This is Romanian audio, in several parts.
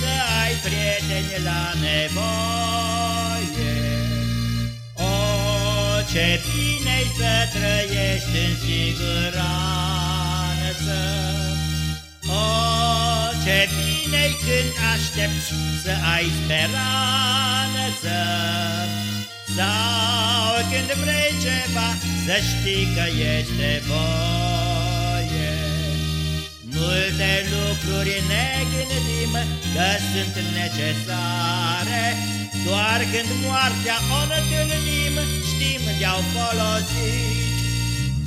să ai prieteni la nevoie. O, ce bine să trăiești în siguranță. O, ce bine când aștepți să ai speranță. Sau când vrei ceva să știi că este voie. Multe lucruri ne gândim că sunt necesare, Doar când moartea o întâlnim știm de-au folosit.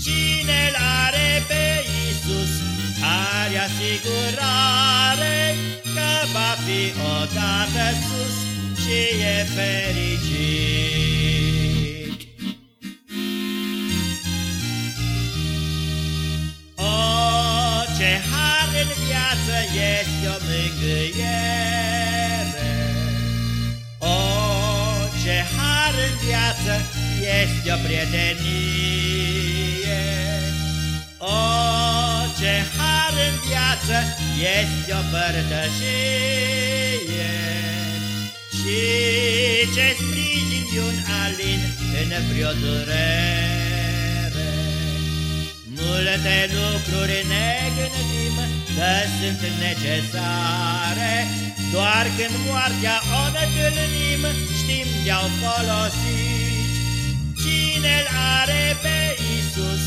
Cine-l are pe Iisus are asigurare Că va fi odată sus și e fericit. Mângâiere, O, ce har în viață este o prietenie, O, ce har în viață este o părtășie, și ce sprijin un alin în vreo durere. Multe lucruri ne gândim că sunt necesare, Doar când moartea o întâlnim știm de-au folosit. Cine-l are pe Iisus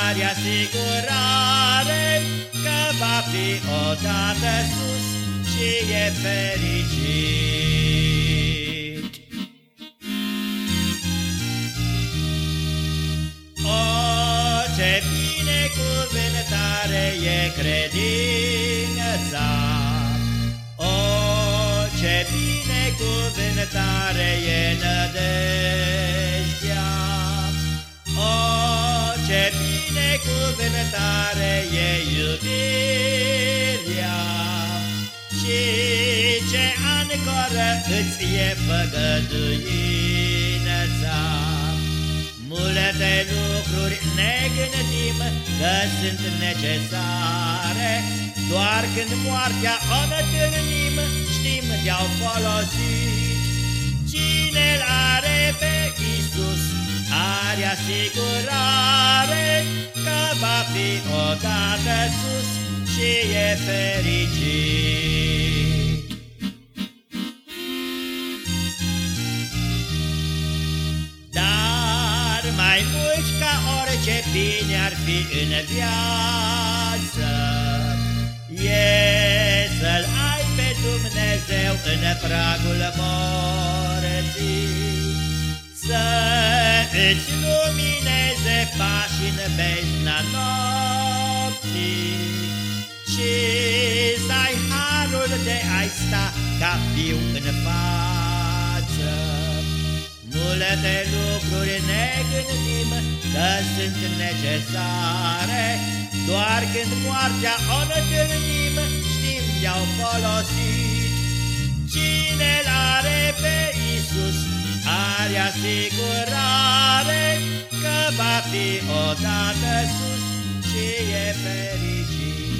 are asigurare Că va fi odată sus și e fericit. E credința, O, ce binecuvântare e nădejdea, O, ce binecuvântare e iubirea, și ce ancoră îți e făgăduința. Multe lucruri ne gândim că sunt necesare, Doar când moartea o întâlnim știm de-au folosit. Cine-l are pe Iisus are asigurare Că va fi odată sus și e fericit. Ca orice bine ar fi în viață, E să-L ai pe Dumnezeu în pragul morții, Să îți lumineze pași în bezna nopții, Și să ai harul de a sta ca fiu în față. Multe lucruri ne gândim că sunt necesare, Doar când moartea o întâlnim știm de-au folosit. Cine-l are pe Iisus are asigurare Că va fi odată sus și e fericit.